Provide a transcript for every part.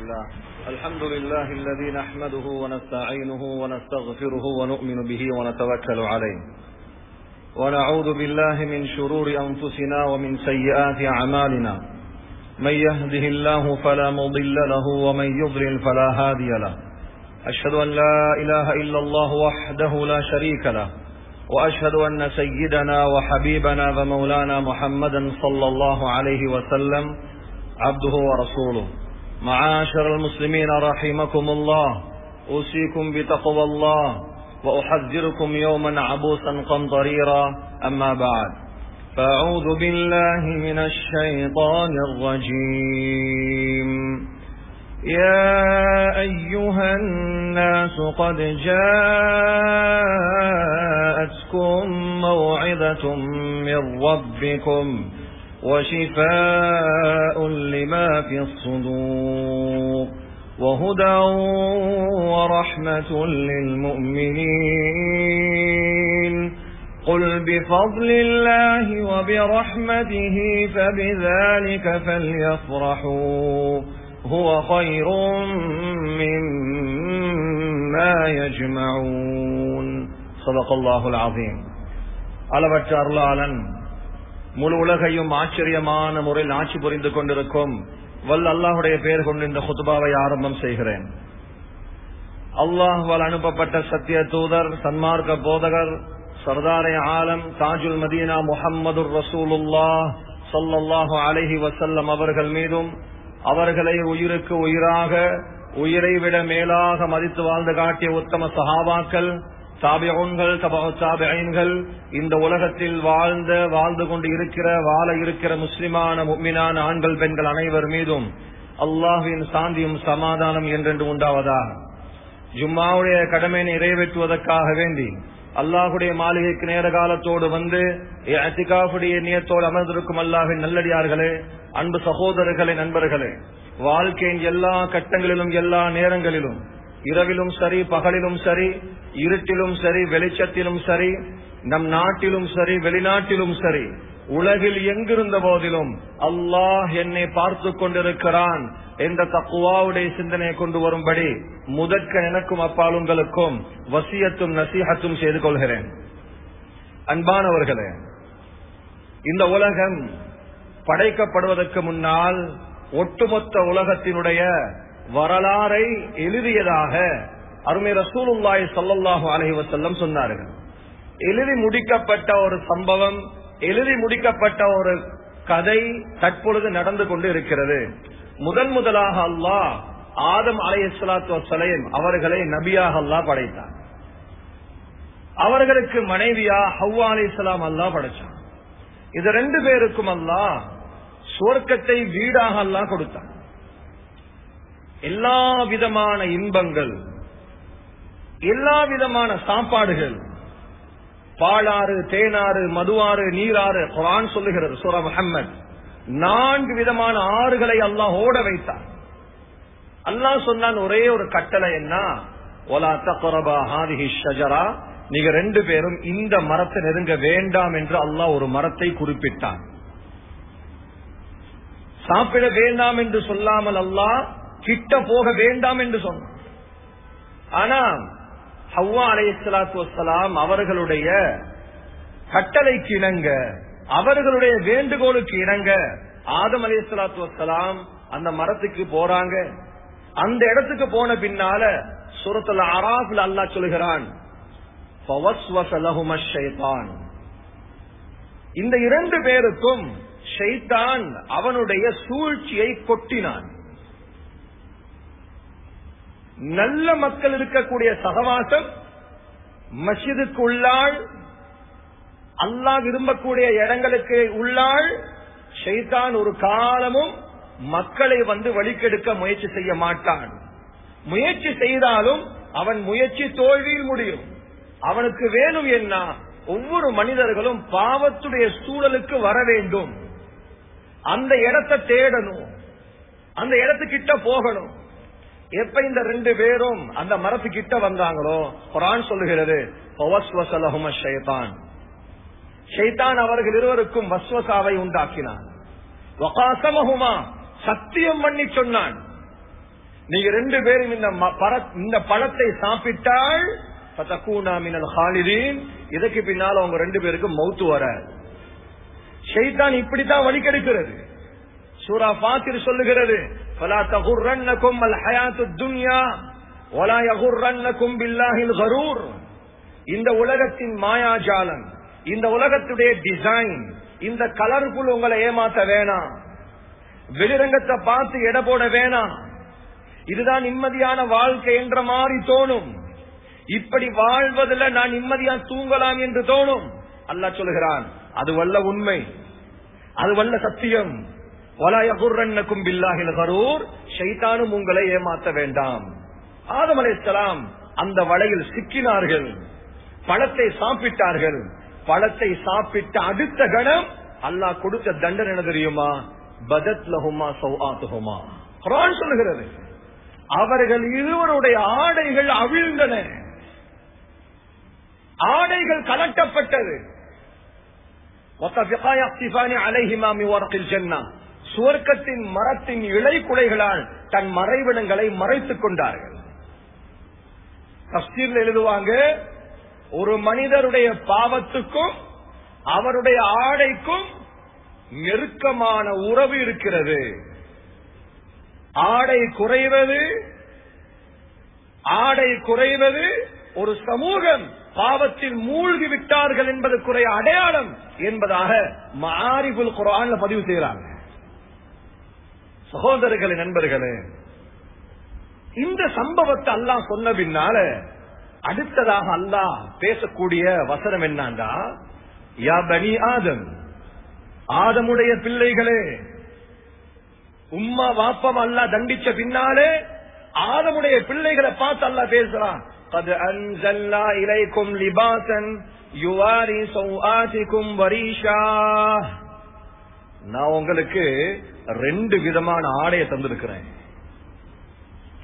الله. الحمد لله الذي نحمده ونستعينه ونستغفره ونؤمن به ونتوكل عليه ونعوذ بالله من شرور أنفسنا ومن سيئات أعمالنا من يهده الله فلا مضل له ومن يضلل فلا هادي له أشهد أن لا إله إلا الله وحده لا شريك له وأشهد أن سيدنا وحبيبنا ومولانا محمدا صلى الله عليه وسلم عبده ورسوله معاشر المسلمين رحمكم الله أوصيكم بتقوى الله وأحذركم يوما عبوسا قمطريرا. أما بعد فأعوذ بالله من الشيطان الرجيم. يا أيها الناس قد جاءتكم موعظة من ربكم وشفاء لما في الصدور وهدى ورحمة للمؤمنين قل بفضل الله وبرحمته فبذلك فليفرحوا هو خير مما يجمعون صدق الله العظيم அளவற்ற அருளாளன் முழு உலகையும் ஆச்சரியமான முறையில் ஆட்சி புரிந்து கொண்டிருக்கும் வல் அல்லாஹுடைய பெயர் கொண்டு இந்த ஹுதுபாவை ஆரம்பம் செய்கிறேன். அல்லாஹுவால் அனுப்பப்பட்ட சத்திய தூதர் சன்மார்க்க போதகர் சர்தாரே ஆலம் தாஜுல் மதீனா முஹம்மது ரசூலுல்லா சல்லாஹு அலஹி வசல்லம் அவர்கள் மீதும் அவர்களை உயிருக்கு உயிராக உயிரை விட மேலாக மதித்து வாழ்ந்து காட்டிய உத்தம சகாபாக்கள் தாபியன்கள் தாபியன்கள் இந்த உலகத்தில் வாழ்ந்த வாழ்ந்து கொண்டு இருக்கிற வாழ இருக்கிற முஸ்லிமான முக்மினான ஆண்கள் பெண்கள் அனைவர் மீதும் அல்லாஹின் சாந்தியும் சமாதானம் என்றென்று உண்டாவதா ஜும்மாவுடைய கடமை நிறைவேற்றுவதற்காக வேண்டி அல்லாஹுடைய மாளிகைக்கு நேர காலத்தோடு வந்து அத்திகாஃபுடைய நியத்தோடு அமர்ந்திருக்கும் அல்லாஹின் நல்லடியார்களே அன்பு சகோதரர்களே நண்பர்களே வாழ்க்கையின் எல்லா கட்டங்களிலும் எல்லா நேரங்களிலும் இரவிலும் சரி பகலிலும் சரி இருட்டிலும் சரி வெளிச்சத்திலும் சரி நம் நாட்டிலும் சரி வெளிநாட்டிலும் சரி உலகில் எங்கிருந்த போதிலும் அல்லாஹ் என்னை பார்த்து கொண்டிருக்கிறான் என்ற தக்குவாவுடைய சிந்தனையை கொண்டு வரும்படி முதற்க எனக்கும் அப்பால் உங்களுக்கும் வசியத்தும் நசீகத்தும் செய்து கொள்கிறேன். அன்பானவர்களே இந்த உலகம் படைக்கப்படுவதற்கு முன்னால் ஒட்டுமொத்த உலகத்தினுடைய வரலாறை எழுதியதாக அருமை ரசூலுல்லாய் சல்லாஹு அலஹிவசல்லம் சொன்னார்கள். எழுதி முடிக்கப்பட்ட ஒரு சம்பவம் எழுதி முடிக்கப்பட்ட ஒரு கதை தற்பொழுது நடந்து கொண்டு இருக்கிறது. முதன் முதலாக அல்லாஹ் ஆதம் அலை இஸ்லாத்து அவர்களை நபியாக அல்லாஹ் படைத்தார் அவர்களுக்கு மனைவியா ஹவ்வா அலி இஸ்லாம் அல்லாஹ் படைச்சான். இது ரெண்டு பேருக்கும் அல்லாஹ் சுவர்க்கத்தை வீடாக அல்லாஹ் கொடுத்தான். எல்லா விதமான இன்பங்கள் எல்லா விதமான சாப்பாடுகள் பாலாறு தேனாறு மதுவாறு நீராறு குரான் சொல்லுகிறது சூரா முகம்மது நான்கு விதமான ஆறுகளை அல்லாஹ் ஓட வைத்தார். அல்லாஹ் சொன்னான் ஒரே ஒரு கட்டளை என்ன? ஒலா தக்கரபா ஹாதிஹி ஷஜரா. நீங்க ரெண்டு பேரும் இந்த மரத்தை நெருங்க வேண்டாம் என்று அல்லாஹ் ஒரு மரத்தை குறிப்பிட்டான். சாப்பிட வேண்டாம் என்று சொல்லாமல் அல்லாஹ் கிட்ட போக வேண்டாம் என்று சொன்னார் ஆனா ஹவ்வா அலையலாத்து வசலாம் அவர்களுடைய கட்டளைக்கு இணங்க அவர்களுடைய வேண்டுகோளுக்கு இணங்க ஆதம் அலையலாத்து வசலாம் அந்த மரத்துக்கு போறாங்க. அந்த இடத்துக்கு போன பின்னால சுரத்துல அராஃபில் அல்லா சொல்கிறான் இந்த இரண்டு பேருக்கும் ஷைத்தான் அவனுடைய சூழ்ச்சியை கொட்டினான். நல்ல மக்கள் இருக்கக்கூடிய சகவாசம் மசிதுக்கு உள்ளாள் அல்லாஹ் விரும்பக்கூடிய இடங்களுக்கு உள்ளாள் ஷைதான் ஒரு காலமும் மக்களை வந்து வழிக்கெடுக்க முயற்சி செய்ய மாட்டான். முயற்சி செய்தாலும் அவன் முயற்சி தோல்வியில் முடியும். அவனுக்கு வேணும் என்ன? ஒவ்வொரு மனிதர்களும் பாவத்துடைய சூழலுக்கு வர வேண்டும். அந்த இடத்தை தேடணும். அந்த இடத்துக்கிட்ட போகணும். எப்ப இந்த ரெண்டு பேரும் அந்த மரத்து கிட்ட வந்தாங்களோ குரான் சொல்லுகிறது ஷைத்தான் அவர்கள் இருவருக்கும் வஸ்வசாவை உண்டாக்கினான். வகாசமஹுமா சத்தியம் பண்ணி சொன்னான். நீங்க ரெண்டு பேரும் இந்த ம- பர- இந்த பழத்தை சாப்பிட்டால் ஃபதகூனா மினல் ஹாலிதீன். இதுக்கு பின்னால அவங்க ரெண்டு பேருக்கும் மௌத்து வர. ஷைத்தான் இப்படித்தான் வழிகெடுக்கிறது. சூரா பாத்திர் சொல்லுகிறது فلا تغرنكم الحياة الدنيا ولا يغرنكم بالله الغرور இந்த உலகத்தின் மாயாஜாலம் இந்த உலகத்துடைய டிசைன் இந்த கலர்ஃபுல் உங்களை ஏமாத்த வேணாம் வெளிரங்கத்தை பார்த்து எடை போட வேணாம் இதுதான் நிம்மதியான வாழ்க்கை என்ற மாதிரி தோணும் இப்படி வாழ்வதில் நான் நிம்மதியா தூங்கலாம் என்று தோணும் அல்லாஹ் சொல்லுகிறான் அது வல்ல உண்மை அது வல்ல சத்தியம் வலாயகுர்ரன்னக்கும் பில்லாஹில் கரூர் ஷைத்தானும் உங்களை ஏமாற்ற வேண்டாம். ஆதம் அலைசலாம் அந்த வலையில் சிக்கினார்கள். பழத்தை சாப்பிட்டார்கள். பழத்தை சாப்பிட்ட அடுத்த கணம் அல்லாஹ் கொடுத்த தண்டனை என்ன தெரியுமா? பதத் லஹுமா சௌஆத்துஹுமா. குரான் சொல்லுகிறது. அவர்கள் இருவருடைய ஆடைகள் அவிழ்ந்தன. ஆடைகள் கலட்டப்பட்டது. அலைஹிமாமி ஓரத்தில் சென்னா சுவர்க்கத்தின் மரத்தின் இலை குலைகளால் தன் மறைவிடங்களை மறைத்துக் கொண்டார்கள். தப்சீர்ல எழுதுவாங்க ஒரு மனிதருடைய பாவத்துக்கும் அவருடைய ஆடைக்கும் நெருக்கமான உறவு இருக்கிறது. ஆடை குறைவது ஆடை குறைவது ஒரு சமூகம் பாவத்தில் மூழ்கி விட்டார்கள் என்பதற்குரிய அடையாளம் என்பதாக மாரிபுல் குரான் பதிவு செய்கிறாங்க. சகோதரர்களே நண்பர்களே இந்த சம்பவத்தை அல்லாஹ் சொன்ன பின்னால அடுத்ததாக அல்லாஹ் பேசக்கூடிய வசனம் என்னண்டா யா பனி ஆதம் ஆதமுடைய பிள்ளைகளே உம்மா வாப்பம் அல்லாஹ் தண்டிச்ச பின்னாலே ஆதமுடைய பிள்ளைகளை பார்த்து அல்லாஹ் பேசுறான் قد أنزلنا إليكم لباسا يواري سوآتكم وريشا நான் உங்களுக்கு ரெண்டு விதமான ஆடையை தந்திருக்கிறேன்.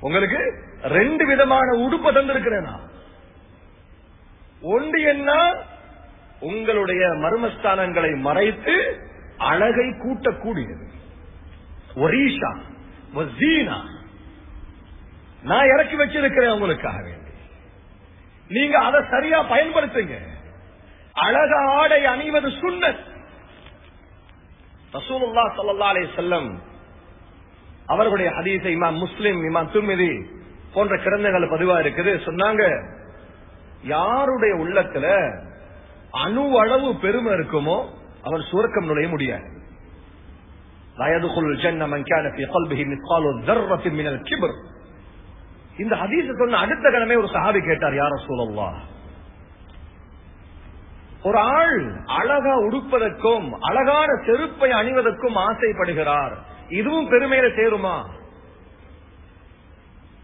உங்களுக்கு ரெண்டு விதமான உடுப்பை தந்திருக்கிறேன் நான். ஒன்று என்ன? உங்களுடைய மர்மஸ்தானங்களை மறைத்து அழகை கூட்டக்கூடியது. ஒரீஷா வசீனா நான் இறக்கி வச்சிருக்கிறேன் உங்களுக்காக வேண்டி. நீங்க அதை சரியா பயன்படுத்துங்க. அழக ஆடை அணிவது சுண்ணத். ரசூலுல்லா சல்லா அலே செல்லம் அவர்களுடைய ஹதீஸை இமாம் முஸ்லிம் இமாம் துர்மிதி போன்ற கிரந்தங்கள் பதிவா இருக்குது. சொன்னாங்க யாருடைய உள்ளத்துல அணு அளவு பெருமை இருக்குமோ அவர் சுரக்கம் நுழைய முடியாது. இந்த ஹதீஸ் சொன்ன அடுத்த கிழமை ஒரு சஹாபி கேட்டார் யார சூழல்லா ஒரு ஆள் அழகா உடுப்பதற்கும் அழகான செருப்பை அணிவதற்கும் ஆசைப்படுகிறார். இதுவும் பெருமையில சேருமா?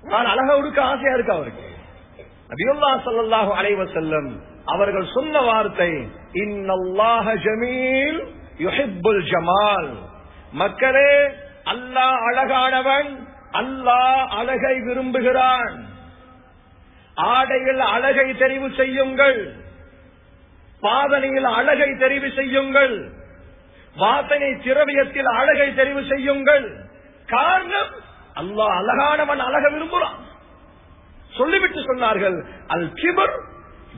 நான் அழகா உடுக்க ஆசையா இருக்கு அவருக்கு? நபியுல்லா ஸல்லல்லாஹு அலைவ செல்லும் அவர்கள் சொன்ன வார்த்தை இன்னல்லாஹ ஜமீல் யுஹிப்புல் ஜமால். மக்களே அல்லாஹ் அழகானவன் அல்லாஹ் அழகை விரும்புகிறான். ஆடையில் அழகை தெரிவு செய்யுங்கள். பாதனையில் அழகை தெரிவு செய்யுங்கள். வாசனை திரவியத்தில் அழகை தெரிவு செய்யுங்கள். காரணம் அல்லாஹ் அழகானவன் அழக விரும்புகிறான். சொல்லிவிட்டு சொன்னார்கள் அல் கிபர்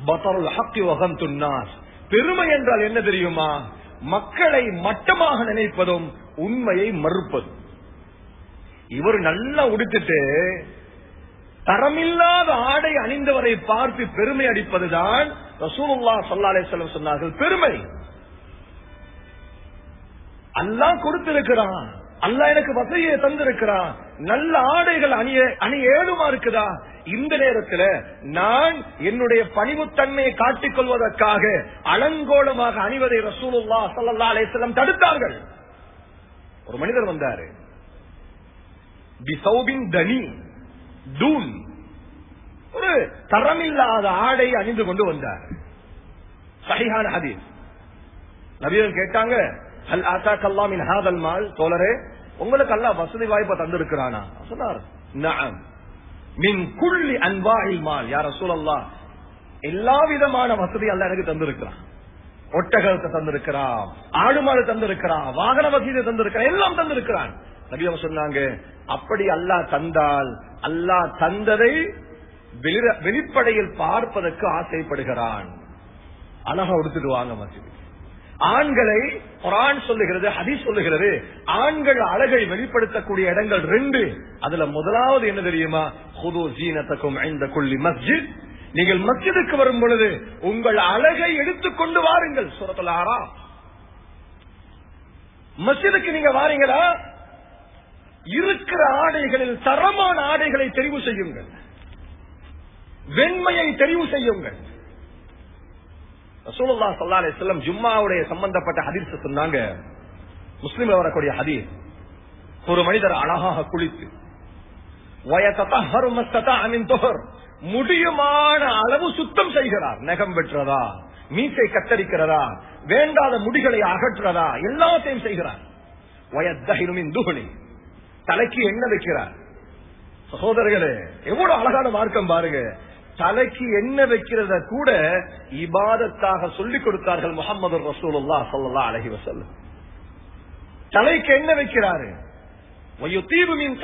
பத்தருல் ஹக்கி வகம் துன்னார். பெருமை என்றால் என்ன தெரியுமா? மக்களை மட்டமாக நினைப்பதும் உண்மையை மறுப்பதும் இவர் நல்லா உடுத்துட்டு தரமில்லாத ஆடை அணிந்தவரை பார்த்து பெருமை அடிப்பதுதான் ரசூலுல்லா ஸல்லல்லாஹு அலைஹி சொன்னார்கள் பெருமை. அல்லாஹ் கொடுத்திருக்கிறான். அல்லாஹ் எனக்கு வசதியை தந்திருக்கிறான். நல்ல ஆடைகள் அணிய அணி ஏழுமா இருக்குதா? இந்த நேரத்தில் நான் என்னுடைய பணிவுத்தன்மையை காட்டிக் கொள்வதற்காக அலங்கோலமாக அணிவதை ரசூலுல்லா சல்லா அலைஹி தடுத்தார்கள். ஒரு மனிதர் வந்தாரு. தனி டூன் ஒரு தரமில்லாத ஆடை அணிந்து கொண்டு வந்தார். சஹிஹான ஹதீஸ். நபியன் கேட்டாங்க அல் ஆசா கல்லாமின் ஹாதல் மால்? தோழரே உங்களுக்கு அல்லா வசதி வாய்ப்பை தந்திருக்கிறானா? சொன்னார் மின் குள்ளி அன்பாயில் மால்? யார சூழல்லா எல்லா விதமான வசதி அல்ல எனக்கு தந்திருக்கிறான். ஒட்டகத்தை தந்திருக்கிறான் ஆடு மாடு தந்திருக்கிறான் வாகன வசதியை தந்திருக்கிறான் எல்லாம் தந்திருக்கிறான். நபியம் சொன்னாங்க அப்படி அல்லாஹ் தந்தால் அல்லாஹ் தந்ததை வெளிப்படையில் பார்ப்பதற்கு ஆசைப்படுகிறான். அழகா உடுத்துடுவாங்க ஆண்களை குரான் சொல்லுகிறது ஹதி சொல்லுகிறது ஆண்கள் அழகை வெளிப்படுத்தக்கூடிய இடங்கள் ரெண்டு. அதுல முதலாவது என்ன தெரியுமா? ஹுது ஜீனத்தக்கும் ஐந்த கொள்ளி மஸ்ஜித். நீங்கள் மஸ்ஜிதுக்கு வரும் பொழுது உங்கள் அழகை எடுத்துக்கொண்டு வாருங்கள் சூரத்துல ஆறா மஸ்ஜிதுக்கு நீங்க வாரீங்களா? இருக்கிற ஆடைகளில் தரமான ஆடைகளை தெரிவு செய்யுங்கள். வெண்மையை தெரிவு செய்யுங்கள். ரசூலுல்லா சல்லா அலி வஸல்லம் ஜும்மாவுடைய சம்பந்தப்பட்ட ஹதீஸ் சொன்னாங்க. முஸ்லிம்ல வரக்கூடிய ஹதீஸ் ஒரு மனிதர் அழகாக குளித்து முடியுமான அளவு சுத்தம் செய்கிறார். நகம் வெட்டுறதா மீசை கத்தரிக்கிறதா வேண்டாத முடிகளை அகற்றுறதா எல்லாத்தையும் செய்கிறார். வயத்தஹிரு மின் தலைக்கு எண்ணெய் வைக்கிறார். சகோதரர்களே எவ்வளவு அழகான மார்க்கம் பாருங்க. தலைக்கு என்ன வைக்கிறத கூட இபாதத்தாக சொல்லிக் கொடுத்தார்கள் முகமது ரசூலுல்லா ஸல்லல்லாஹு அலைஹி வஸல்லம். தலைக்கு என்ன வைக்கிறாரு? வயுத்தீபு மின்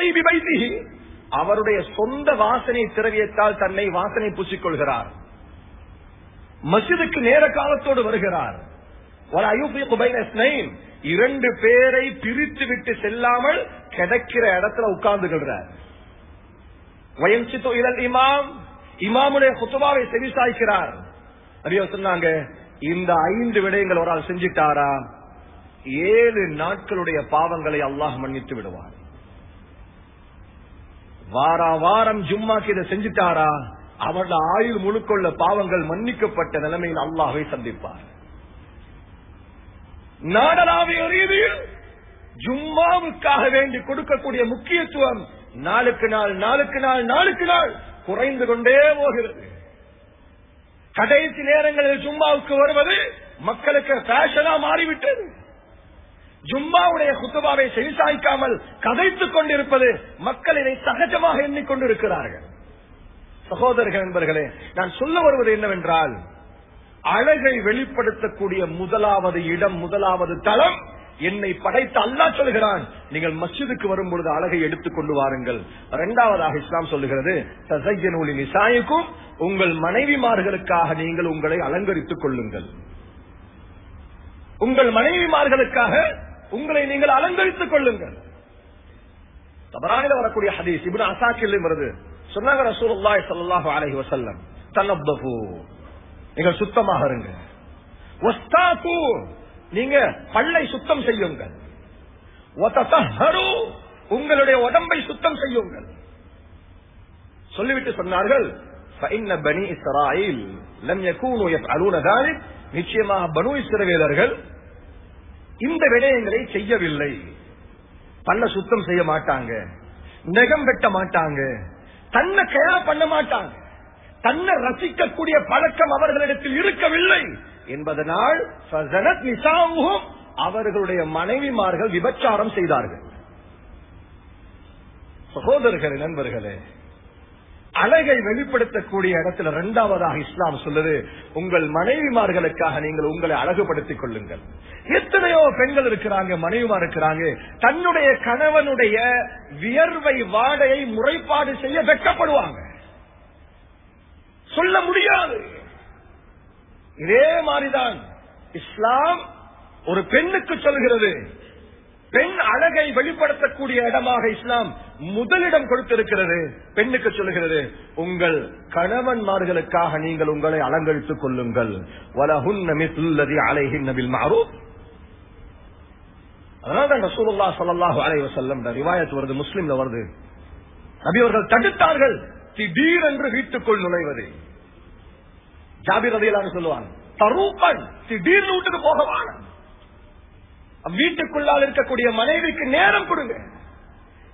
அவருடைய சொந்த வாசனை திரவியத்தால் தன்னை வாசனை பூசிக்கொள்கிறார் மசிதுக்கு நேர காலத்தோடு வருகிறார். இரண்டு பேரை பிரித்து விட்டு செல்லாமல் கிடைக்கிற இடத்துல உட்கார்ந்து கொள்றார் இழல் இமாம். இமாமுடைய குத்துபாவை செவிசாய்க்கிறார். நிறைய சொன்னாங்க இந்த ஐந்து விடயங்கள் ஒரு ஆள் செஞ்சிட்டாரா? ஏழு நாட்களுடைய பாவங்களை அல்லாஹ் மன்னித்து விடுவார் வாரா வாரம் ஜும்மாக்கு இதை செஞ்சிட்டாரா? அவரோட ஆயுள் முழுக்கொள்ள பாவங்கள் மன்னிக்கப்பட்ட நிலைமையில் அல்லாஹை சந்திப்பார். நாடலாவிய ரீதியில் ஜும்மாவுக்காக வேண்டி கொடுக்கக்கூடிய முக்கியத்துவம் நாளுக்கு நாள் நாளுக்கு நாள் நாளுக்கு நாள். குறைந்து கொண்டே போகிறது. கடைசி நேரங்களில் ஜும்மாவுக்கு வருவது மக்களுக்கு பேஷனா மாறிவிட்டது. ஜும்மாவுடைய குத்துபாவை செவிசாய்க்காமல் கதைத்துக் கொண்டிருப்பது மக்கள் இதை சகஜமாக எண்ணிக்கொண்டிருக்கிறார்கள். சகோதரர்கள் என்பர்களே நான் சொல்ல வருவது என்னவென்றால் அழகை வெளிப்படுத்தக்கூடிய முதலாவது இடம் முதலாவது தளம் என்னை படைத்த அல்லா சொல்கிறான் நீங்கள் மஸ்ஜிதுக்கு வரும் பொழுது அழகை எடுத்துக் கொண்டு வாருங்கள். இரண்டாவதாக இஸ்லாம் சொல்லுகிறது தசையனூலி நிசாய்க்கும் உங்கள் மனைவிமார்களுக்காக நீங்கள் உங்களை அலங்கரித்துக் கொள்ளுங்கள். உங்கள் மனைவிமார்களுக்காக உங்களை நீங்கள் அலங்கரித்துக் கொள்ளுங்கள். தபரானில வரக்கூடிய ஹதீஸ் இப்னு அசாக்கில் வருது. சொன்னாங்க ரசூலுல்லாஹி ஸல்லல்லாஹு அலைஹி வஸல்லம் தனப்பஃபு நீங்கள் சுத்தமாக இருங்க வஸ்தாகு நீங்க பல்லை சுத்தம் செய்யுங்கள். உங்களுடைய உடம்பை சுத்தம் செய்யுங்கள். சொல்லிவிட்டு சொன்னார்கள் நிச்சயமாக பனு இஸ்ரவேலர்கள் இந்த விடயங்களை செய்யவில்லை. பல்ல சுத்தம் செய்ய மாட்டாங்க நெகம் வெட்ட மாட்டாங்க தன்னை கேள பண்ண மாட்டாங்க தன்னை ரசிக்கக்கூடிய பழக்கம் அவர்களிடத்தில் இருக்கவில்லை. என்பதனால் அவர்களுடைய மனைவிமார்கள் விபச்சாரம் செய்தார்கள். சகோதரர்களே நண்பர்களே அழகை வெளிப்படுத்தக்கூடிய இடத்துல இரண்டாவதாக இஸ்லாம் சொல்லுது உங்கள் மனைவிமார்களுக்காக நீங்கள் உங்களை அழகுபடுத்திக் கொள்ளுங்கள். எத்தனையோ பெண்கள் இருக்கிறாங்க மனைவிமா இருக்கிறாங்க தன்னுடைய கணவனுடைய வியர்வை வாடையை முறைப்பாடு செய்ய வெட்டப்படுவாங்க சொல்ல முடியாது. இதே மாதிரிதான் இஸ்லாம் ஒரு பெண்ணுக்கு சொல்கிறது. பெண் அழகை வெளிப்படுத்தக்கூடிய இடமாக இஸ்லாம் முதலிடம் கொடுத்திருக்கிறது. பெண்ணுக்கு சொல்லுகிறது உங்கள் கணவன்மார்களுக்காக நீங்கள் உங்களை அலங்கரித்துக் கொள்ளுங்கள். வலஹுன்ன மிஸ்லுல்லதி அலைஹின்ன வருது முஸ்லிம்ல வருது. நபி அவர்கள் தடுத்தார்கள் திடீரென்று வீட்டுக்குள் நுழைவது. ஜாபிர் ரதியலான்னு சொல்லுவாங்க தரூப்பன் திடீர்னு வீட்டுக்கு போகவான வீட்டுக்குள்ளால் இருக்கக்கூடிய மனைவிக்கு நேரம் கொடுங்க.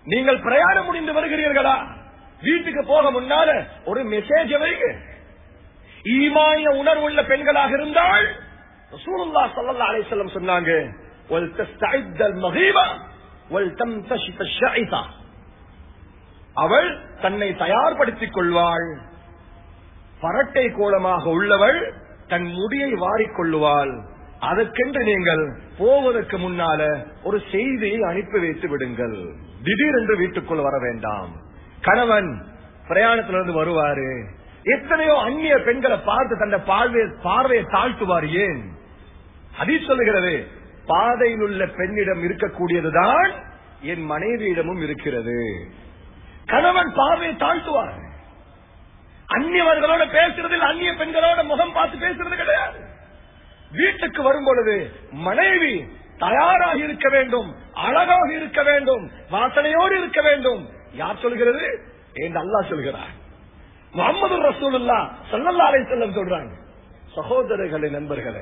நீங்கள் பிரயாணம் முடிந்து வருகிறீர்களா? வீட்டுக்கு போக முன்னால ஒரு மெசேஜ் வைங்க. ஈமானிய உணர்வுள்ள பெண்களாக இருந்தால் ரசூலுல்லாஹ் ஸல்லல்லாஹு அலைஹி சொன்னாங்க அவள் தன்னை தயார்படுத்திக் கொள்வாள். பரட்டை கோலமாக உள்ளவள் தன் முடியை வாரிக்கொள்ளுவாள். அதற்கென்று நீங்கள் போவதற்கு முன்னால ஒரு செய்தியை அனுப்பி வைத்து விடுங்கள். திடீரென்று வீட்டுக்குள் வர வேண்டாம். கணவன் பிரயாணத்திலிருந்து வருவாரு. எத்தனையோ அந்நிய பெண்களை பார்த்து தன்னை பார்வையை பார்வையை தாழ்த்துவார் ஏன்? ஹதீஸ் சொல்லுகிறது பாதையில் உள்ள பெண்ணிடம் இருக்கக்கூடியதுதான் என் மனைவியிடமும் இருக்கிறது. கணவன் பார்வையை தாழ்த்துவார். அந்நியவர்களோட பேசுறதில் அந்நிய பெண்களோட முகம் பார்த்து பேசுறது கிடையாது. வீட்டுக்கு வரும் பொழுது மனைவி தயாராக இருக்க வேண்டும் அழகாக இருக்க வேண்டும் வாசனையோடு இருக்க வேண்டும். யார் சொல்கிறது? என்று அல்லா சொல்கிறார். முகமது ரசூலுல்லா சல்லல்லா செல்லம் சொல்றாங்க. சகோதரர்களே நண்பர்களே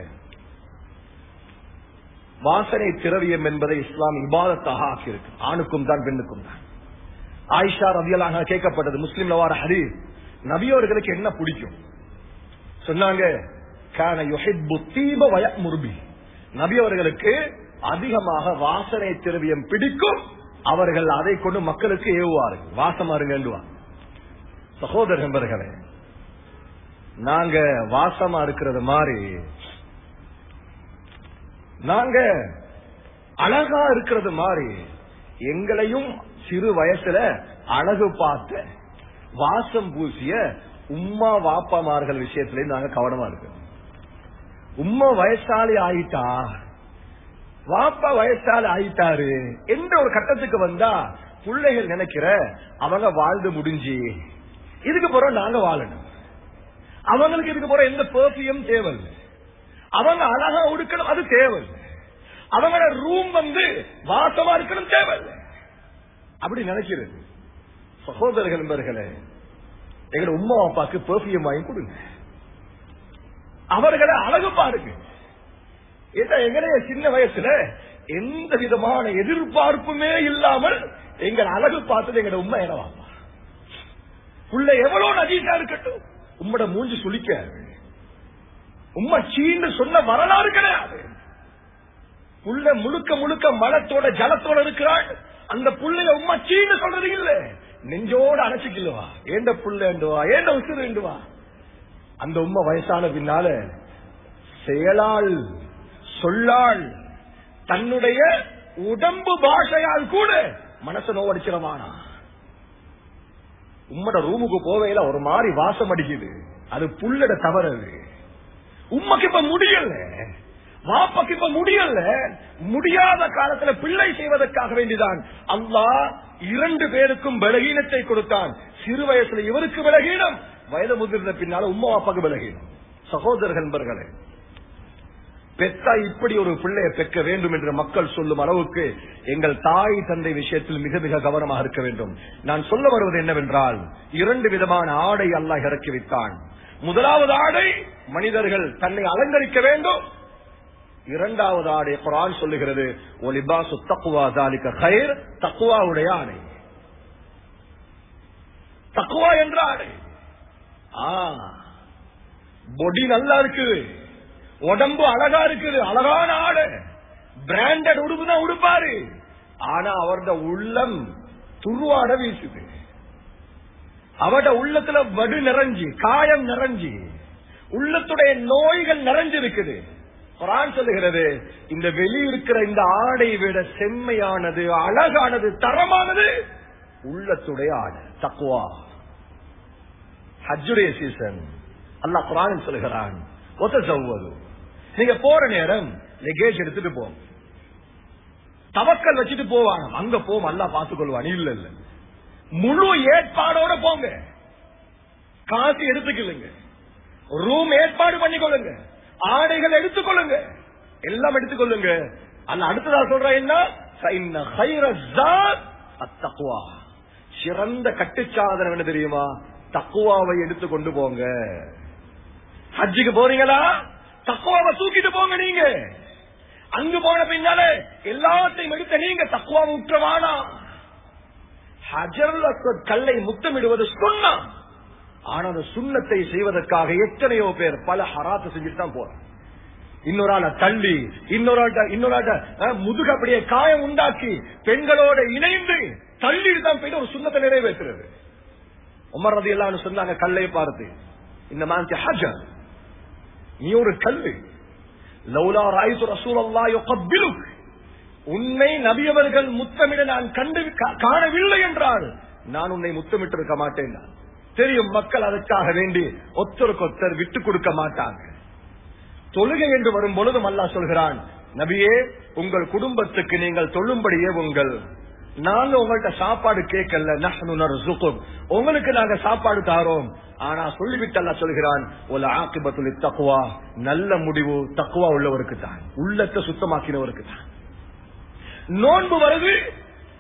வாசனை திரவியம் என்பதை இஸ்லாம் இபாதத்தாக ஆக்கியிருக்கு. ஆணுக்கும் தான் பெண்ணுக்கும் தான். ஆயிஷா ரவியலாக கேட்கப்பட்டது. முஸ்லிம்ல வார ஹதீஸ். நபியோர்களுக்கு என்ன பிடிக்கும்? சொன்னாங்க கான நபி அவர்களுக்கு அதிகமாக வாசனை திரவியம் பிடிக்கும். அவர்கள் அதை கொண்டு மக்களுக்கு ஏவுவார்கள். வாசமா இருங்க சகோதர நண்பர்களே நாங்க வாசமா இருக்கிறது மாதிரி நாங்க அழகா இருக்கிறது மாதிரி எங்களையும் சிறு வயசுல அழகு பார்த்த வாசம் பூசிய உம்மா வாப்பாமார்கள் விஷயத்திலே நாங்க கவனமா இருக்கோம். உம்மா வயசாளி ஆயிட்டா வாப்பா வயசாளி ஆயிட்டாரு என்ற ஒரு கட்டத்துக்கு வந்தா பிள்ளைகள் நினைக்கிற அவங்க வாழ்ந்து முடிஞ்சு இதுக்கு போற நாங்க வாழணும். அவங்களுக்கு இதுக்கு போற எந்த பெர்ஃபியூம் தேவையில்லை. அவங்க அழகா உடுக்கணும் அது தேவையில்லை. அவங்களோட ரூம் வந்து வாசமா இருக்கணும் தேவையில்லை. அப்படி நினைக்கிறது. சகோதரர்கள் நண்பர்களே எங்க உமா அப்பாக்கு பெர்ஃபியூம் வாங்கி கொடுங்க. அவர்களை அழகு பாருங்க. ஏதா எங்களைய சின்ன வயசுல எந்த விதமான எதிர்பார்ப்புமே இல்லாமல் எங்கள் அழகு பார்த்தது எங்க உண்மை எனவாப்பா உள்ள எவ்வளவு நஜீசா இருக்கட்டும். உம்மோட மூஞ்சி சுளிக்க. உம்மா சீன்னு சொன்ன வரலாறு கிடையாது. புள்ள முழுக்க முழுக்க மலத்தோட ஜலத்தோட இருக்கிறாள். அந்த புள்ளைய உம்மா சீன்னு சொல்றது இல்லை. நெஞ்சோட அணைச்சிக்கலுவா ஏண்ட புள்ளண்டுவா ஏண்ட உசுருண்டுவா அந்த உண்மை வயசான பின்னால செயலால் சொல்லால் தன்னுடைய உடம்பு பாஷையால் கூட மனச நோவடிச்சிடவானா உம்மட ரூமுக்கு போவையில ஒரு மாதிரி வாசம் அடிக்குது. அது புள்ளட தவறு அது. உம்மக்கு இப்ப முடியல. வாப்பக்கு இப்ப முடியல. முடியாத காலத்துல பிள்ளை செய்வதற்காக வேண்டிதான். அல்லாஹ் இரண்டு பேருக்கும் பலகீனத்தை கொடுத்தான். சிறு வயசுல இவருக்கு பலகீனம். வயது முதிர்ந்த பின்னால உம்மா வாப்பாக்கு பலகீனம். சகோதரர்கள் நண்பர்களே பெத்தா இப்படி ஒரு பிள்ளையை பெற்க வேண்டும் என்று மக்கள் சொல்லும் அளவுக்கு எங்கள் தாய் தந்தை விஷயத்தில் மிக மிக கவனமாக இருக்க வேண்டும். நான் சொல்ல வருவது என்னவென்றால் இரண்டு விதமான ஆடை அல்லாஹ் இறக்கி வைத்தான் முதலாவது ஆடை மனிதர்கள் தன்னை அலங்கரிக்க வேண்டும் இரண்டாவது ஆடை குரான் சொல்லுகிறது ஒலிபாசு தக்குவா தாலிக்க கயிர் தக்குவாவுடைய ஆடை. தக்குவா என்ற ஆடை. பொடி நல்லா இருக்குது உடம்பு அழகா இருக்குது. அழகான ஆடை. பிராண்டட் உடுப்பு தான் உடுப்பாரு. ஆனா அவரது உள்ளம் துருவாட வீசுது. அவட உள்ளத்துல வடு நிறைஞ்சு காயம் நிறைஞ்சு உள்ளத்துடைய நோய்கள் நிறைஞ்சு இருக்குது குரான் சொல்லுகிறது இந்த வெளியிருக்கிற இந்த ஆடை விட செம்மையானது அழகானது தரமானது உள்ளத்துடைய ஆடை தக்குவா ஹஜ்ஜுடைய சீசன் அல்லாஹ் குரான் சொல்லுகிறான் ஒத்த சவ்வது நீங்க போற நேரம் லெகேஜ் எடுத்துட்டு போங்க தவக்கல் வச்சுட்டு போவாங்க. அங்க போவோம் அல்லா பார்த்துக் கொள்வான் இல்ல இல்ல. முழு ஏற்பாடோட போங்க. காசு எடுத்துக்கலுங்க. ரூம் ஏற்பாடு பண்ணிக்கொள்ளுங்க. ஆடைகள் எடுத்துக்கொள்ளுங்க. எல்லாம் எடுத்துக்கொள்ளுங்க. அல்ல அடுத்ததா சொல்ற என்ன? சிறந்த கட்டுச்சாதனம் என்ன தெரியுமா? தக்குவாவை எடுத்து கொண்டு போங்க. ஹஜ்ஜுக்கு போறீங்களா? தக்குவாவை தூக்கிட்டு போங்க நீங்க. அங்கு போன பின்னால எல்லாத்தையும் எடுத்த நீங்க தக்குவாவை உற்றவானா ஹஜர் கல்லை முத்தமிடுவது சொன்னா ஆனா அந்த சுண்ணத்தை செய்வதற்காக எத்தனையோ பேர் பல ஹராத்து செஞ்சுட்டு தான் போறாங்க. இன்னொரு ஆள தள்ளி இன்னொரு ஆள்கிட்ட இன்னொரு முதுகு அப்படியே காயம் உண்டாக்கி பெண்களோட இணைந்து தள்ளிட்டு தான் போயிட்டு ஒரு சுண்ணத்தை நிறைவேற்றுறது. உமர் ரதி எல்லாம் சொன்னாங்க கல்லை பார்த்து இந்த மாதிரி ஹஜர் நீ ஒரு கல்லு. லௌலா ராய்து ரசூலல்லாஹ் யுகப்பிலுக். உன்னை நபியவர்கள் முத்தமிட நான் கண்டு கா- காணவில்லை என்றால் நான் உன்னை முத்தமிட்டிருக்க மாட்டேன். தெரியும் மக்கள் அதற்காக வேண்டி ஒத்தருக்கொத்தர் விட்டு கொடுக்க மாட்டாங்க. தொழுகை என்று வரும் பொழுதும் அல்லாஹ் சொல்கிறான் நபியே உங்கள் குடும்பத்துக்கு நீங்கள் தொழும்படியே உங்கள். நாங்க உங்கள்கிட்ட சாப்பாடு கேட்கல நஹ்னு உங்களுக்கு நாங்க சாப்பாடு தாரோம். ஆனா சொல்லிவிட்டு அல்லாஹ் சொல்கிறான் ஒரு ஆக்கிபத்துல் தக்குவா நல்ல முடிவு தக்குவா உள்ளவருக்கு தான். உள்ளத்தை சுத்தமாக்கினவருக்கு தான். நோன்பு வருது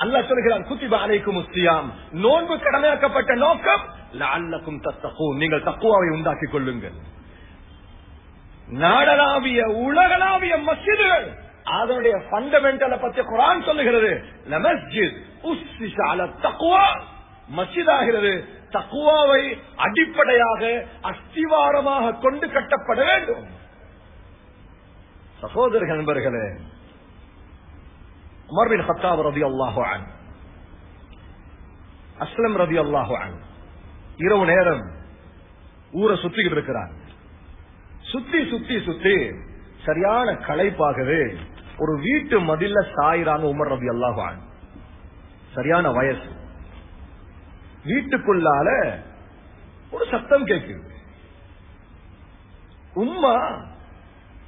அல்லாஹ் சொல்கிறான் குத்திப அலைக்கும் முஸ்தியாம் நோன்பு கடமையாக்கப்பட்ட நோக்கம் லஅல்லக்கும் தத்தகூன். நீங்கள் தக்குவாவை உண்டாக்கிக் கொள்ளுங்கள் நாடளாவிய உலகளாவிய மசிதுகள் அதனுடைய பண்டமெண்டலை பத்தி குரான் சொல்லுகிறது. லமஸ்ஜித் உஸ்ஸிஸ அல தக்குவாவை அடிப்படையாக அஸ்திவாரமாக கொண்டு கட்டப்பட வேண்டும். சகோதரர்கள் நண்பர்களே உமர் பின் ஹத்தாப் ரலியல்லாஹு அன்ஹு. அஸ்லம் ரலியல்லாஹு அன்ஹு. இரவு நேரம் ஊரை சுத்திக்கிட்டு இருக்கிறார் சுத்தி சுத்தி சுத்தி சரியான களைப்பாகவே ஒரு வீட்டு மதில்ல சாயிறாங்க உமர் ரபி அல்லாஹான் சரியான வயசு. வீட்டுக்குள்ளால ஒரு சத்தம் கேட்குது உம்மா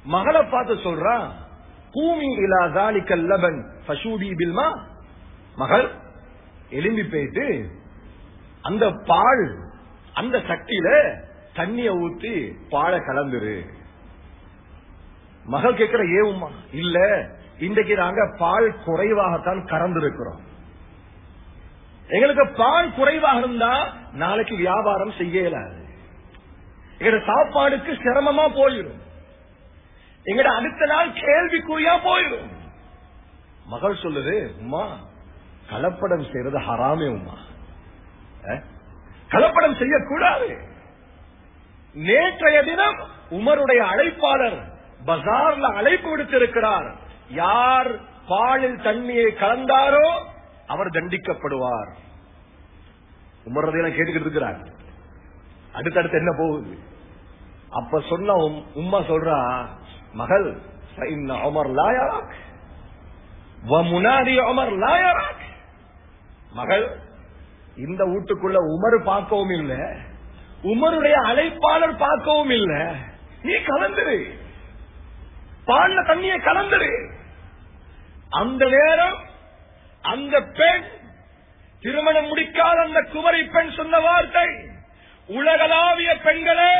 மகளை பார்த்து சொல்றா பூமி இலா தாலிக்கல் லபன் பசூடி பில்மா மகள் எலும்பி போயிட்டு அந்த பால் அந்த சக்தியில தண்ணிய ஊத்தி பாலை கலந்துரு. மகள் கேட்கிற ஏவுமா? இல்ல இன்றைக்கு நாங்க பால் குறைவாகத்தான் கறந்திருக்கிறோம். எங்களுக்கு பால் குறைவாக இருந்தா நாளைக்கு வியாபாரம் செய்ய இயலாது. சாப்பாடுக்கு சிரமமா போயிடும். எங்கட அடுத்த நாள் கேள்விக்குறியா போயிடும். மகள் சொல்லுது உமா கலப்படம் செய்யறது ஹராமே உமா. கலப்படம் செய்யக்கூடாது. நேற்றைய தினம் உமருடைய அழைப்பாளர் பசார்ல அழைப்பு விடுத்திருக்கிறார். யார் பாலில் தண்ணியை கலந்தாரோ அவர் தண்டிக்கப்படுவார். உமரதையெல்லாம் கேட்டுக்கிட்டு இருக்கிறார். அடுத்தடுத்து என்ன போகுது? அப்ப சொன்ன உம்மா சொல்றா மகள் அமர் லாயராக் முனாதி அமர் லாயராக் மகள் இந்த வீட்டுக்குள்ள உமர் பார்க்கவும் இல்ல. உமருடைய அழைப்பாளர் பார்க்கவும் இல்ல. நீ கலந்துரு. பால்ல தண்ணியை கலந்துரு. அந்த நேரம் அந்த பெண் திருமணம் முடிக்காத அந்த குமரி பெண் சொன்ன வார்த்தை உலகளாவிய பெண்களே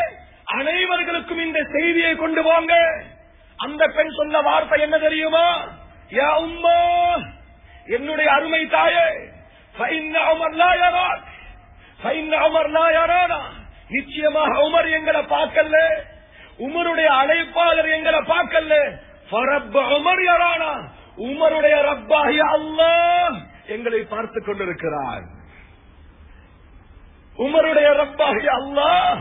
அனைவர்களுக்கும் இந்த செய்தியை கொண்டு வாங்க. அந்த பெண் சொன்ன வார்த்தை என்ன தெரியுமா? யா உம்மா என்னுடைய அருமை தாயே فإن عمر لا يراك فإن عمر لا يرانا நிச்சயமாக உமர் எங்களை பார்க்கல உமருடைய அழைப்பாளர் எங்களை பார்க்கல ஃபரப்ப உமர் யரானா உமருடைய ரப்பாகிய அல்லாஹ் எங்களை பார்த்துக் கொண்டிருக்கிறார் உமருடைய ரப்பாகிய அல்லாஹ்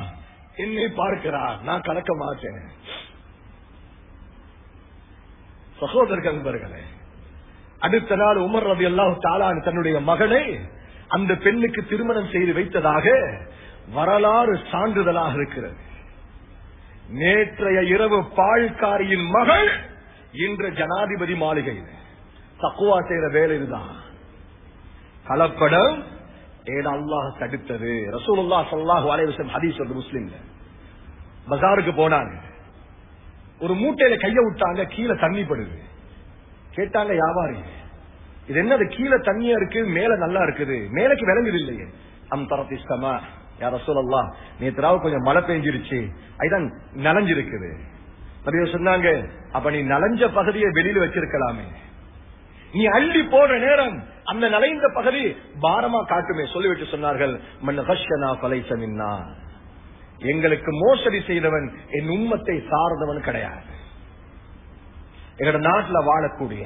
என்னை பார்க்கிறார் நான் கலக்க மாட்டேன் சகோதரர்கள் நண்பர்களே அடுத்த நாள் உமர் ரவி அல்லாஹ் தாலான் தன்னுடைய மகனை அந்த பெண்ணுக்கு திருமணம் செய்து வைத்ததாக வரலாறு சான்றிதழாக இருக்கிறது. நேற்றைய இரவு பாழ்காரியின் மகள் இன்று ஜனாதிபதி மாளிகையில். தக்குவா செய்யற வேலை இதுதான். கலப்படம் ஏன் அல்லாஹ் தடுத்தது. ரசூலுல்லா சொல்லாஹு அலைவசம் வஸல்லம் ஹதீஸ் வந்து முஸ்லிம்ல. பசாருக்கு போனாங்க. ஒரு மூட்டையில கைய விட்டாங்க கீழே தண்ணி படுது. கேட்டாங்க வியாபாரி இது என்னது? கீழே தண்ணியா இருக்கு மேல நல்லா இருக்குது. மேலக்கு விளங்குது இல்லையே. அம் தரத்திஸ்தமா யார சொல்லலாம் நேற்று கொஞ்சம் மழை பெஞ்சிருச்சு. அதுதான் நனைஞ்சிருக்குது. நபிய சொன்னாங்க அப்ப நீ நலஞ்ச பகுதியை வெளியில வச்சிருக்கலாமே. நீ அள்ளி போடுற நேரம் அந்த நலைந்த பகுதி பாரமா காட்டுமே. சொல்லிவிட்டு சொன்னார்கள் மன் பலைசமின்னா எங்களுக்கு மோசடி செய்தவன் என் உம்மத்தை சார்ந்தவன் கிடையாது. எங்களோட நாட்டுல வாழக்கூடிய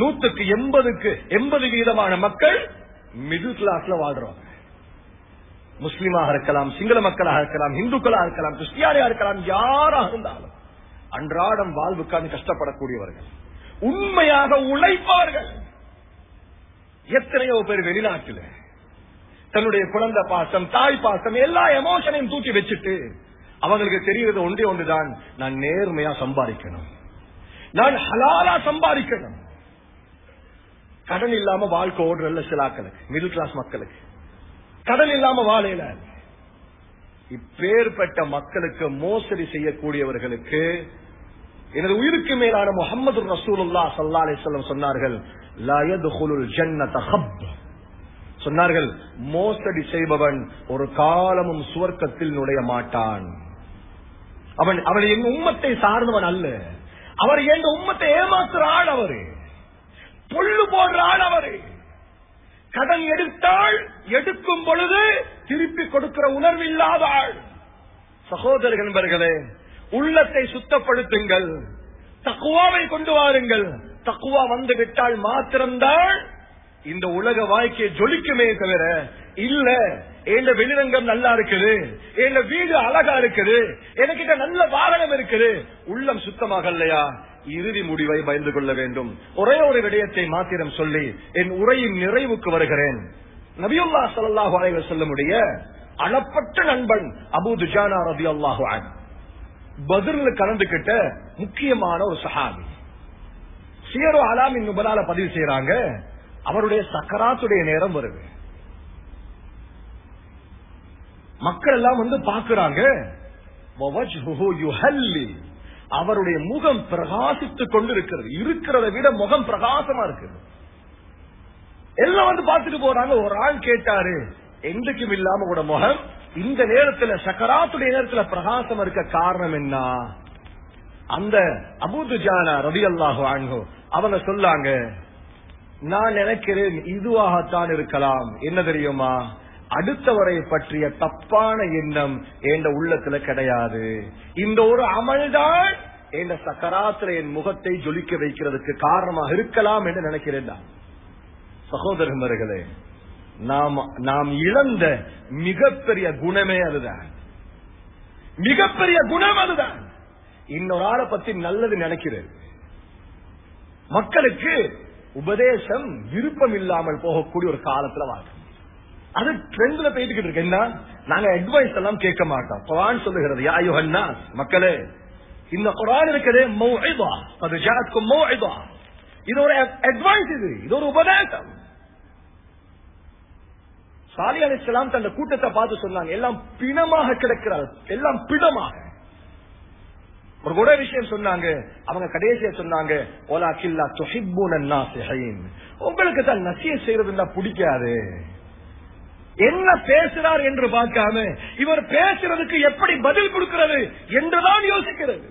நூத்துக்கு எண்பதுக்கு எண்பது வீதமான மக்கள் மிடில் கிளாஸ்ல வாழ்றவங்க. முஸ்லீமாக இருக்கலாம் சிங்கள மக்களாக இருக்கலாம் இந்துக்களாக இருக்கலாம் கிறிஸ்டியானியா இருக்கலாம் யாராக இருந்தாலும் அன்றாடம் வாழ்வுக்கான கஷ்டப்படக்கூடியவர்கள். உண்மையாக உழைப்பார்கள். எத்தனையோ பேர் வெளிநாட்டில் தன்னுடைய குழந்தை பாசம் தாய் பாசம் எல்லா எமோஷனையும் தூக்கி வச்சுட்டு அவங்களுக்கு தெரிகிறது ஒன்றே ஒன்றுதான் நான் நேர்மையா சம்பாதிக்கணும். நான் ஹலாலா சம்பாதிக்கணும். கடன் இல்லாம வாழ்க்கை ஓடுறல்ல சிலாக்களுக்கு மிடில் கிளாஸ் மக்களுக்கு. கடன் இல்லாம வாழையில இப்பேற்பட்ட மக்களுக்கு மோசடி செய்யக்கூடியவர்களுக்கு எனது உயிருக்கு மேலான முகமது ரசூலுல்லா சல்லா அலிஸ்லம் சொன்னார்கள் சொன்னார்கள் மோசடி செய்பவன் ஒரு காலமும் சுவர்க்கத்தில் நுழைய மாட்டான். அவன் அவன் என் உம்மத்தை சார்ந்தவன் அல்ல. அவர் என் உம்மத்தை ஏமாத்துற ஆள் அவரு. பொல்லு போடுற ஆள் அவரு. கடன் எடுத்தால் எடுக்கும் பொழுது திருப்பி கொடுக்கிற உணர்வு இல்லாத ஆள். சகோதரர்கள் நண்பர்களே உள்ளத்தை சுத்தப்படுத்துங்கள். தக்குவாவை கொண்டு வாருங்கள். தக்குவா வந்து விட்டால் மாத்திரம்தான் இந்த உலக வாழ்க்கையை ஜொலிக்குமே தவிர இல்ல என் வெளிரங்கம் நல்லா இருக்குது என் வீடு அழகா இருக்குது எனக்கிட்ட நல்ல வாகனம் இருக்குது. உள்ளம் சுத்தமாக இல்லையா இறுதி முடிவை பயந்து கொள்ள வேண்டும். ஒரே ஒரு விடயத்தை மாத்திரம் சொல்லி என் உரையின் நிறைவுக்கு வருகிறேன். நபியுல்லா ஸல்லல்லாஹு சொல்ல முடிய அளப்பட்ட நண்பன் அபு துஜானா ரபி அல்லாஹு பதில் கலந்துகிட்ட முக்கியமான ஒரு சஹாபி. சியரோ அலாமின் நுபலால பதிவு செய்யறாங்க அவருடைய சக்கராத்துடைய நேரம் வருது. மக்கள் எல்லாம் வந்து பாக்குறாங்க யுஹல்லி. அவருடைய முகம் பிரகாசித்துக் கொண்டிருக்கிறது. இருக்கிறத விட முகம் பிரகாசமா இருக்குது. எல்லாம் வந்து பார்த்துட்டு போறாங்க. ஒரு ஆள் கேட்டாரு என்றைக்கும் இல்லாம கூட முகம். இந்த நேரத்துல சக்கராத்துடைய நேரத்துல பிரகாசம் இருக்க காரணம் என்ன? அந்த அபூதுஜானா ரவி அல்லாஹோ அன்ஹு அவங்க சொல்லாங்க நான் நினைக்கிறேன் இதுவாகத்தான் இருக்கலாம். என்ன தெரியுமா? அடுத்தவரை பற்றிய தப்பான எண்ணம் என் உள்ளத்துல கிடையாது. இந்த ஒரு அமல்தான் என் சக்கராத்துல என் முகத்தை ஜொலிக்க வைக்கிறதுக்கு காரணமாக இருக்கலாம் என்று நினைக்கிறேன் சகோதரர்களே நாம் நாம் இழந்த மிகப்பெரிய குணமே அதுதான். மிகப்பெரிய குணம் அதுதான். இன்னொரு ஆளை பத்தி நல்லது நினைக்கிறது மக்களுக்கு உபதேசம் விருப்பம் இல்லாமல் போகக்கூடிய ஒரு காலத்துல வாழ்க்கை. அது ட்ரெண்ட்ல போயிட்டு இருக்கேன் நாங்க அட்வைஸ் எல்லாம் கேட்க மாட்டோம். குரான் சொல்லுகிறது யா மக்களே இந்த குரான் இருக்கிறதே மௌஇதா அது ஜாத்க்கும் மௌஇதா. இது ஒரு அட்வைஸ் இது. இது ஒரு உபதேசம். சாலி அலிஸ்லாம் தன் கூட்டத்தை பார்த்து சொன்னாங்க எல்லாம் பிணமாக கிடக்கிறார் எல்லாம் பிணமாக. ஒரு கூட விஷயம் சொன்னாங்க. அவங்க கடைசியா சொன்னாங்க ஓலா கில்லா துஹிப்பூன உங்களுக்கு தான் நசிய செய்யறதுன்னா பிடிக்காது. என்ன பேசுறார் என்று பார்க்காம இவர் பேசுறதுக்கு எப்படி பதில் கொடுக்கிறது என்றுதான் யோசிக்கிறது.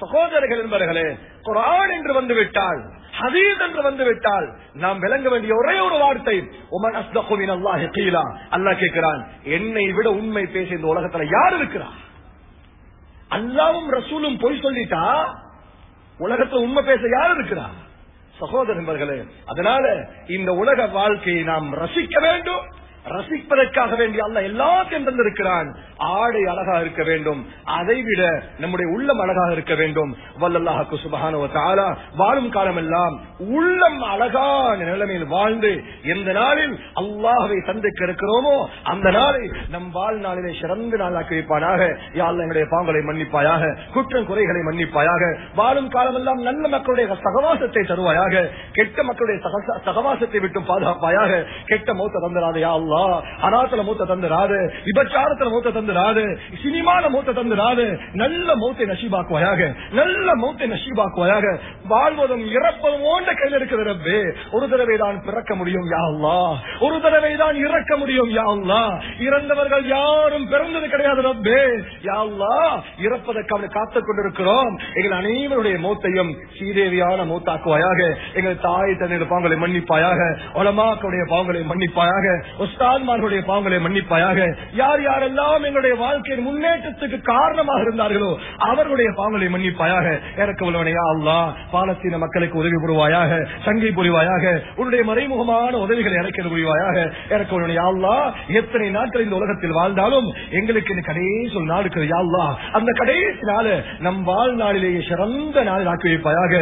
சகோதரர்கள் என்பவர்களே குரான் என்று வந்து விட்டால் ஹதீஸ் என்று வந்து விட்டால் நாம் விளங்க வேண்டிய ஒரே ஒரு வார்த்தை உமன் அஸ்தகுமின் அல்லாஹ் கீழா அல்லாஹ் கேட்கிறான் என்னை விட உண்மை பேசி இந்த உலகத்துல யார் இருக்கிறா? அல்லாவும் ரசூலும் பொய் சொல்லிட்டா உலகத்துல உண்மை பேச யார் இருக்கிறா? சகோதரர்களே அதனால இந்த உலக வாழ்க்கையை நாம் ரசிக்க வேண்டும். ரசிப்பதற்காக வேண்டிய அல்ல எல்லாத்தையும் தந்திருக்கிறான். ஆடை அழகா இருக்க வேண்டும். அதை விட நம்முடைய உள்ளம் அழகாக இருக்க வேண்டும். வல்லல்லாஹு சுபஹான வாழும் வாழும் காலமெல்லாம் உள்ளம் அழகான நிலைமையில் வாழ்ந்து எந்த நாளில் அல்லாஹவை சந்திக்க இருக்கிறோமோ அந்த நாளை நம் வாழ்நாளிலே சிறந்த நாளாக்கி வைப்பானாக. யாழ் எங்களுடைய பாவங்களை மன்னிப்பாயாக குற்றம் குறைகளை மன்னிப்பாயாக வாழும் காலமெல்லாம் நல்ல மக்களுடைய சகவாசத்தை தருவாயாக கெட்ட மக்களுடைய சகவாசத்தை விட்டு பாதுகாப்பாயாக கெட்ட மூத்த தந்தராதையா அல்ல அல்லா அனாத்துல மூத்த தந்துராது விபச்சாரத்துல மூத்த தந்துராது சினிமால மூத்த தந்துராது நல்ல மூத்தை நஷீபாக்குவாயாக நல்ல மூத்தை நஷீபாக்குவாயாக வாழ்வதும் இறப்பதும் ஓண்ட கையில் இருக்கிற ரப்பே. ஒரு தடவை தான் பிறக்க முடியும் யா ஒரு தடவை தான் இறக்க முடியும் யா இறந்தவர்கள் யாரும் பிறந்தது கிடையாது ரப்பே. யா இறப்பதற்கு அவனை காத்துக் கொண்டிருக்கிறோம். எங்கள் அனைவருடைய மூத்தையும் சீதேவியான மூத்தாக்குவாயாக எங்கள் தாய் தன்னுடைய பாவங்களை மன்னிப்பாயாக உலமாக்களுடைய பாவங்களை மன்னிப்பாயாக உஸ்தான்மார்களுடைய பாவங்களை மன்னிப்பாயாக. யார் யாரெல்லாம் எங்களுடைய வாழ்க்கையின் முன்னேற்றத்துக்கு காரணமாக இருந்தார்களோ அவர்களுடைய பாவங்களை மன்னிப்பாயாக. இறக்க உள்ளவனையா அல்லா பாலஸ்தீன மக்களுக்கு உதவி புரிவாயாக சங்கை புரிவாயாக உன்னுடைய மறைமுகமான உதவிகளை இறக்கிறது புரிவாயாக. இறக்க உள்ளவனையா அல்லா எத்தனை நாட்கள் இந்த உலகத்தில் வாழ்ந்தாலும் எங்களுக்கு கடைசி ஒரு நாள் இருக்கிறது யா அந்த கடைசி நாள் நம் வாழ்நாளிலேயே சிறந்த நாளில் ஆக்கி வைப்பாயாக.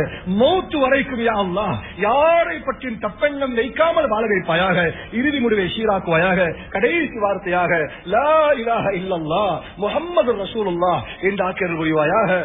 மௌத்து வரைக்கும் யாழ்லா யாரை பற்றியும் தப்பெண்ணம் வைக்காமல் வாழ வைப்பாயாக. இறுதி முடிவை کو آیا ہے کڑیس عبارت ہے لا الہ الا اللہ محمد رسول اللہ ان ڈاکر روی ہے